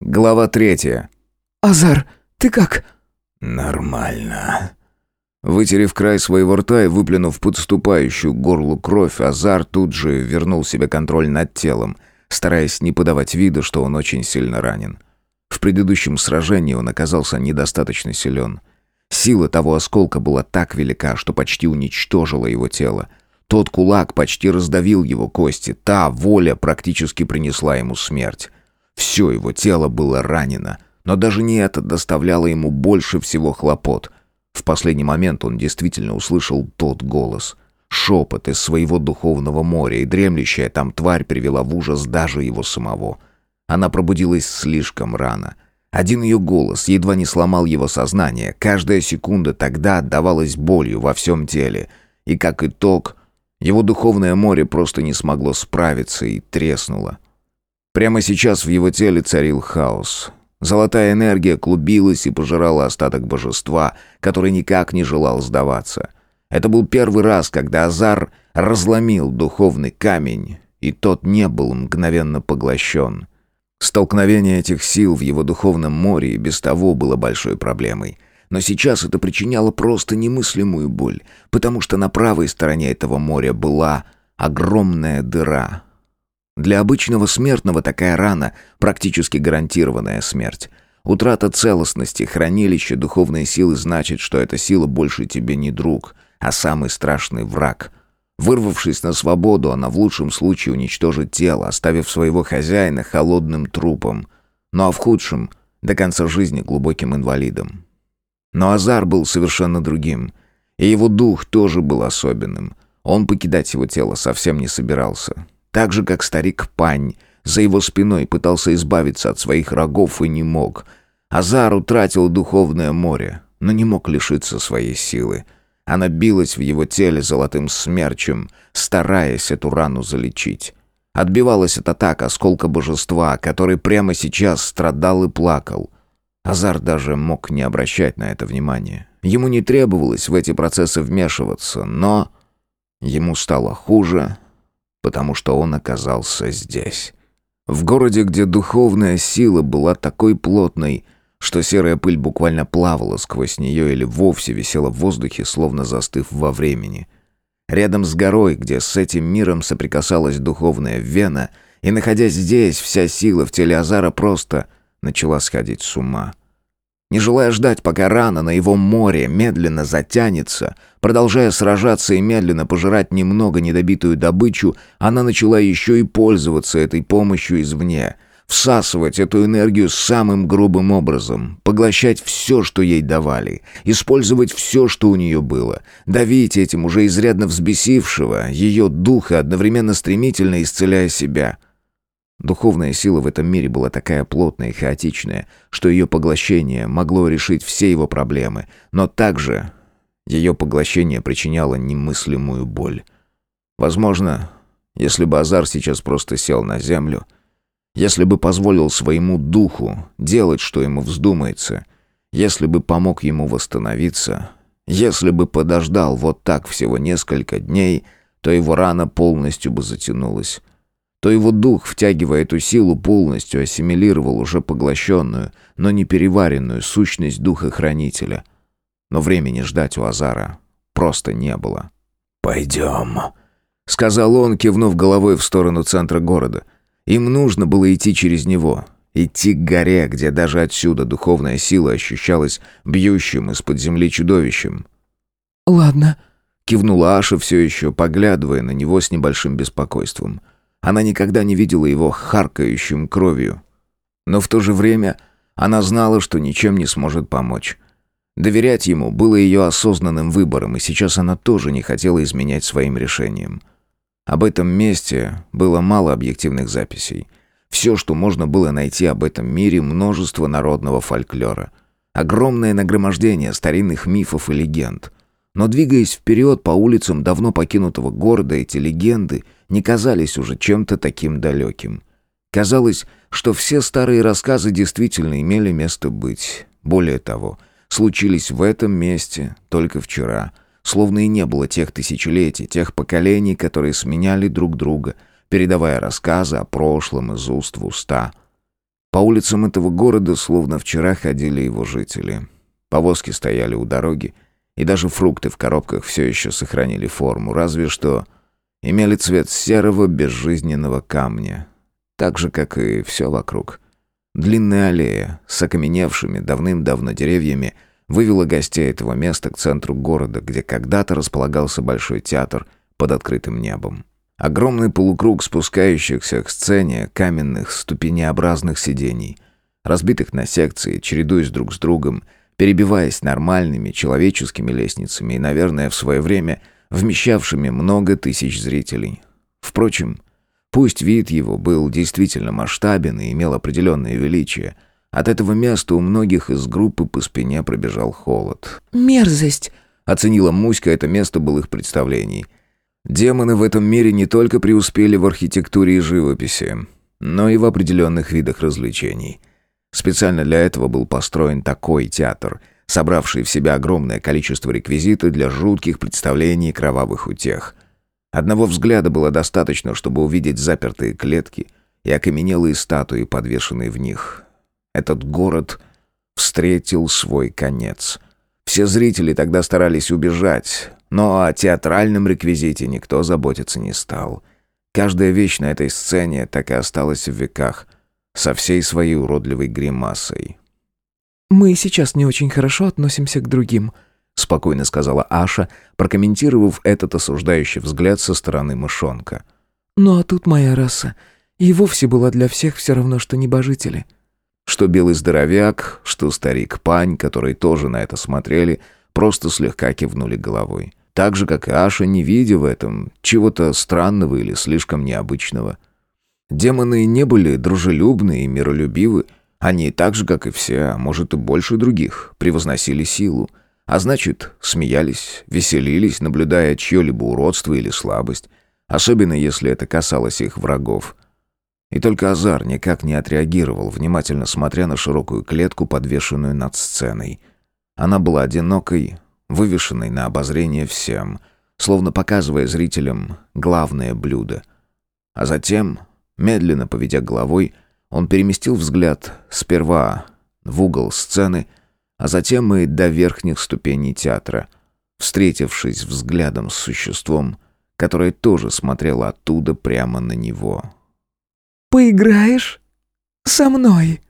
Глава третья. «Азар, ты как?» «Нормально». Вытерев край своего рта и выплюнув подступающую к горлу кровь, Азар тут же вернул себе контроль над телом, стараясь не подавать вида, что он очень сильно ранен. В предыдущем сражении он оказался недостаточно силен. Сила того осколка была так велика, что почти уничтожила его тело. Тот кулак почти раздавил его кости, та воля практически принесла ему смерть. Все его тело было ранено, но даже не это доставляло ему больше всего хлопот. В последний момент он действительно услышал тот голос. Шепот из своего духовного моря, и дремлющая там тварь привела в ужас даже его самого. Она пробудилась слишком рано. Один ее голос едва не сломал его сознание. Каждая секунда тогда отдавалась болью во всем теле. И как итог, его духовное море просто не смогло справиться и треснуло. Прямо сейчас в его теле царил хаос. Золотая энергия клубилась и пожирала остаток божества, который никак не желал сдаваться. Это был первый раз, когда Азар разломил духовный камень, и тот не был мгновенно поглощен. Столкновение этих сил в его духовном море и без того было большой проблемой. Но сейчас это причиняло просто немыслимую боль, потому что на правой стороне этого моря была огромная дыра, для обычного смертного такая рана – практически гарантированная смерть. Утрата целостности, хранилища духовной силы значит, что эта сила больше тебе не друг, а самый страшный враг. Вырвавшись на свободу, она в лучшем случае уничтожит тело, оставив своего хозяина холодным трупом. Ну а в худшем – до конца жизни глубоким инвалидом. Но Азар был совершенно другим. И его дух тоже был особенным. Он покидать его тело совсем не собирался. Так же, как старик Пань, за его спиной пытался избавиться от своих рогов и не мог. Азар утратил духовное море, но не мог лишиться своей силы. Она билась в его теле золотым смерчем, стараясь эту рану залечить. Отбивалась от атак осколка божества, который прямо сейчас страдал и плакал. Азар даже мог не обращать на это внимания. Ему не требовалось в эти процессы вмешиваться, но... Ему стало хуже, потому что он оказался здесь. В городе, где духовная сила была такой плотной, что серая пыль буквально плавала сквозь нее или вовсе висела в воздухе, словно застыв во времени. Рядом с горой, где с этим миром соприкасалась духовная вена, и, находясь здесь, вся сила в теле Азара просто начала сходить с ума. Не желая ждать, пока рана на его море медленно затянется, продолжая сражаться и медленно пожирать немного недобитую добычу, она начала еще и пользоваться этой помощью извне, всасывать эту энергию самым грубым образом, поглощать все, что ей давали, использовать все, что у нее было, давить этим уже изрядно взбесившего ее духа, одновременно стремительно исцеляя себя — Духовная сила в этом мире была такая плотная и хаотичная, что ее поглощение могло решить все его проблемы, но также ее поглощение причиняло немыслимую боль. Возможно, если бы Азар сейчас просто сел на землю, если бы позволил своему духу делать, что ему вздумается, если бы помог ему восстановиться, если бы подождал вот так всего несколько дней, то его рана полностью бы затянулась то его дух, втягивая эту силу, полностью ассимилировал уже поглощенную, но не переваренную сущность духа хранителя. Но времени ждать у Азара просто не было. «Пойдем», — сказал он, кивнув головой в сторону центра города. Им нужно было идти через него, идти к горе, где даже отсюда духовная сила ощущалась бьющим из-под земли чудовищем. «Ладно», — кивнула Аша все еще, поглядывая на него с небольшим беспокойством. — она никогда не видела его харкающим кровью. Но в то же время она знала, что ничем не сможет помочь. Доверять ему было ее осознанным выбором, и сейчас она тоже не хотела изменять своим решением. Об этом месте было мало объективных записей. Все, что можно было найти об этом мире, множество народного фольклора. Огромное нагромождение старинных мифов и легенд. Но двигаясь вперед по улицам давно покинутого города, эти легенды – не казались уже чем-то таким далеким. Казалось, что все старые рассказы действительно имели место быть. Более того, случились в этом месте только вчера, словно и не было тех тысячелетий, тех поколений, которые сменяли друг друга, передавая рассказы о прошлом из уст в уста. По улицам этого города словно вчера ходили его жители. Повозки стояли у дороги, и даже фрукты в коробках все еще сохранили форму, разве что имели цвет серого безжизненного камня, так же, как и все вокруг. Длинная аллея с окаменевшими давным-давно деревьями вывела гостей этого места к центру города, где когда-то располагался большой театр под открытым небом. Огромный полукруг спускающихся к сцене каменных ступенеобразных сидений, разбитых на секции, чередуясь друг с другом, перебиваясь нормальными человеческими лестницами и, наверное, в свое время вмещавшими много тысяч зрителей. Впрочем, пусть вид его был действительно масштабен и имел определенное величие, от этого места у многих из группы по спине пробежал холод. «Мерзость!» — оценила Муська это место былых представлений — Демоны в этом мире не только преуспели в архитектуре и живописи, но и в определенных видах развлечений. Специально для этого был построен такой театр, собравший в себя огромное количество реквизита для жутких представлений и кровавых утех. Одного взгляда было достаточно, чтобы увидеть запертые клетки и окаменелые статуи, подвешенные в них. Этот город встретил свой конец. Все зрители тогда старались убежать, но о театральном реквизите никто заботиться не стал. Каждая вещь на этой сцене так и осталась в веках, со всей своей уродливой гримасой. «Мы сейчас не очень хорошо относимся к другим», — спокойно сказала Аша, прокомментировав этот осуждающий взгляд со стороны мышонка. «Ну а тут моя раса. И вовсе была для всех все равно, что небожители». Что белый здоровяк, что старик Пань, которые тоже на это смотрели, просто слегка кивнули головой. Так же, как и Аша, не видя в этом чего-то странного или слишком необычного. Демоны не были дружелюбны и миролюбивы. Они так же, как и все, а может и больше других, превозносили силу. А значит, смеялись, веселились, наблюдая чье-либо уродство или слабость. Особенно, если это касалось их врагов. И только Азар никак не отреагировал, внимательно смотря на широкую клетку, подвешенную над сценой. Она была одинокой, вывешенной на обозрение всем, словно показывая зрителям главное блюдо. А затем, медленно поведя головой, он переместил взгляд сперва в угол сцены, а затем и до верхних ступеней театра, встретившись взглядом с существом, которое тоже смотрело оттуда прямо на него. «Поиграешь со мной?»